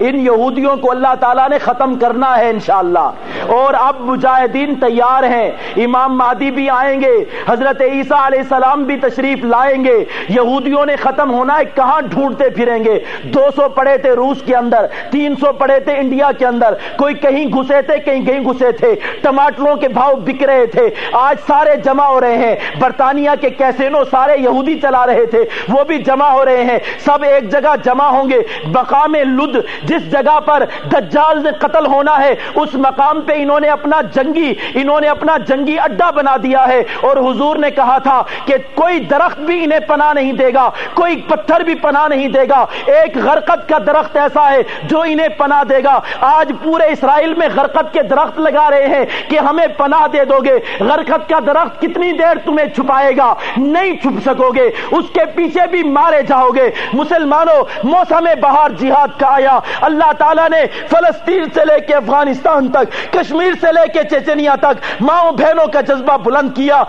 ان یہودیوں کو اللہ تعالیٰ نے ختم کرنا ہے انشاءاللہ اور اب مجاہدین تیار ہیں۔ امام مہدی بھی آئیں گے، حضرت عیسیٰ علیہ السلام بھی تشریف لائیں گے۔ یہودیوں نے ختم ہونا ہے، کہاں ڈھونڈتے پھریں گے؟ دو سو پڑے تھے روس کے اندر، تین سو پڑے تھے انڈیا کے اندر۔ کوئی کہیں گھسے تھے، کہیں کہیں گھسے تھے۔ ٹماٹروں کے بھاؤ بک رہے تھے۔ آج سارے جمع ہو رہے ہیں۔ برطانیہ کے کیسینو سارے یہودی چلا رہے تھے، وہ بھی جمع ہو رہے ہیں۔ سب ایک جگہ جمع ہوں گے۔ مقام لد، جس جگہ پر دجال نے قتل ہونا ہے، اس مقام پہ پہ انہوں نے اپنا جنگی، انہوں نے اپنا جنگی اڈا بنا دیا ہے۔ اور حضور نے کہا تھا کہ کوئی درخت بھی انہیں پناہ نہیں دے گا، کوئی پتھر بھی پناہ نہیں دے گا۔ ایک غرقت کا درخت ایسا ہے جو انہیں پناہ دے گا۔ آج پورے اسرائیل میں غرقت کے درخت لگا رہے ہیں کہ ہمیں پناہ دے دو گے غرقت کا درخت کتنی دیر تمہیں چھپائے گا؟ نہیں چھپ سکو گے اس کے پیچھے بھی مارے جاؤ گے مسلمانوں، موسم بہار جہاد کا آیا۔ اللہ تعالیٰ نے فلسطین سے لے کے افغانستان تک کشمیر سے لے کے چیچنیا تک ماؤں بہنوں کا جذبہ بلند کیا۔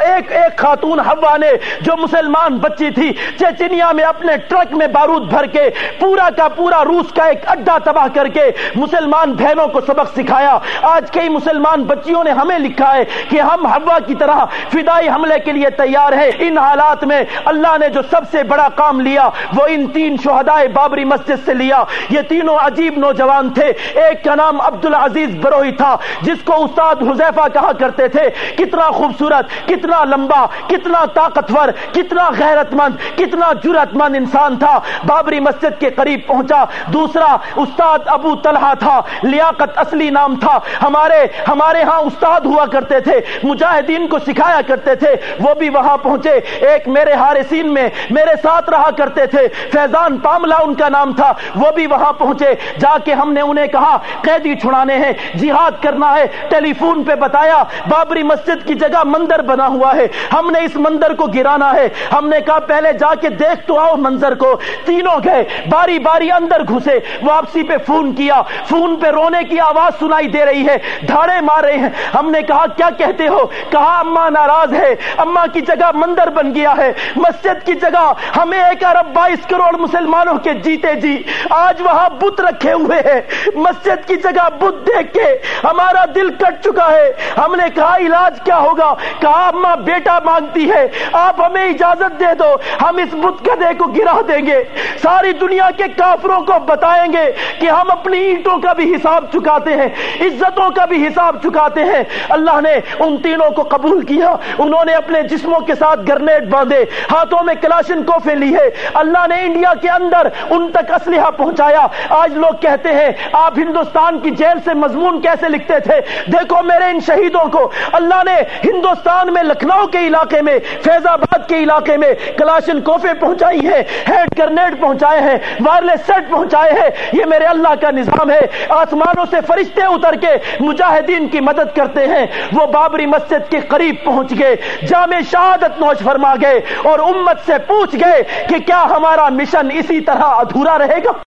ایک ایک خاتون ہوا نے جو مسلمان بچی تھی چیچنیا میں اپنے ٹرک میں بارود بھر کے پورا کا پورا روس کا ایک اڈا تباہ کر کے مسلمان بہنوں کو سبق سکھایا۔ آج کئی مسلمان بچیوں نے ہمیں لکھا ہے کہ ہم ہوا کی طرح فدائی حملے کے لیے تیار ہیں۔ ان حالات میں اللہ نے جو سب سے بڑا کام لیا، وہ ان تین شہدائے بابری مسجد سے لیا۔ یہ تینوں عجیب نوجوان تھے۔ ایک کا نام عبد العزیز بروہی کوئی تھا جس کو استاد حذیفہ کہا کرتے تھے، کتنا خوبصورت، کتنا لمبا، کتنا طاقتور، کتنا غیرت مند کتنا جرت مند انسان تھا۔ بابری مسجد کے قریب پہنچا۔ دوسرا استاد ابو طلحہ تھا۔ لیاقت اصلی نام تھا۔ ہمارے ہمارے ہاں استاد ہوا کرتے تھے۔ مجاہدین کو سکھایا کرتے تھے۔ وہ بھی وہاں پہنچے۔ ایک میرے حارسین میں میرے ساتھ رہا کرتے تھے۔ فیضان پاملا ان کا نام تھا۔ وہ بھی وہاں پہنچے۔ جا کے ہم نے انہیں کہا، قیدی چھڑانے ہیں۔ جی جہاد کرنا ہے۔ ٹیلی فون پہ بتایا، بابری مسجد کی جگہ مندر بنا ہوا ہے۔ ہم نے اس مندر کو گرانا ہے۔ ہم نے کہا، پہلے جا کے دیکھ تو آؤ منظر کو۔ تینوں گئے، باری باری اندر گھسے۔ واپسی پہ فون کیا۔ فون پہ رونے کی آواز سنائی دے رہی ہے۔ دھاڑے مار رہے ہیں۔ ہم نے کہا، کیا کہتے ہو؟ کہا اما ناراض ہے۔ اما کی جگہ مندر بن گیا ہے۔ مسجد کی جگہ ہمیں ایک ارب بائیس کروڑ مسلمانوں کے جیتے جی۔ آج وہاں بت رکھے ہوئے ہیں۔ مسجد کی جگہ بت دیکھ کے ہمارا دل کٹ چکا ہے۔ ہم نے کہا، علاج کیا ہوگا؟ کہا اما بیٹا مانگتی ہے۔ آپ ہمیں اجازت دے دو، ہم اس بت گدے کو گرا دیں گے۔ ساری دنیا کے کافروں کو بتائیں گے کہ ہم اپنی اینٹوں کا بھی حساب چکاتے ہیں، عزتوں کا بھی حساب چکاتے ہیں۔ اللہ نے ان تینوں کو قبول کیا۔ انہوں نے اپنے جسموں کے ساتھ گرنیٹ باندھے، ہاتھوں میں کلاشن کوفے لیے۔ اللہ نے انڈیا کے اندر ان تک اسلحہ پہنچایا۔ آج لوگ کہتے ہیں، آپ ہندوستان کی جیل سے مضمون کیسے لکھتے تھے۔ دیکھو میرے ان شہیدوں کو۔ اللہ نے ہندوستان میں لکھنؤ کے علاقے میں، فیض آباد کے علاقے میں کلاشن کوفے پہنچائی ہے ہیڈ گرنیٹ پہنچائے ہیں، وائرلیس سیٹ پہنچائے ہیں۔ یہ میرے اللہ کا نظام ہے۔ آسمانوں سے فرشتے اتر کے مجاہدین کی مدد کرتے ہیں۔ وہ بابری مسجد کے قریب پہنچ گئے، جامع شہادت نوش فرما گئے اور امت سے پوچھ گئے کہ کیا ہمارا مشن اسی طرح ادھورا رہے گا؟